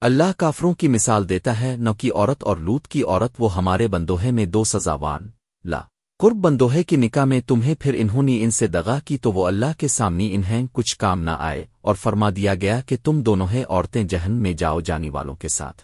اللہ کافروں کی مثال دیتا ہے نو کی عورت اور لوت کی عورت، وہ ہمارے بندوہے میں دو سزاوان۔ لا، قرب بندوہے کی نکاح میں تمہیں پھر انہوں نے ان سے دغا کی تو وہ اللہ کے سامنے انہیں کچھ کام نہ آئے اور فرما دیا گیا کہ تم دونوں عورتیں جہن میں جاؤ جانے والوں کے ساتھ۔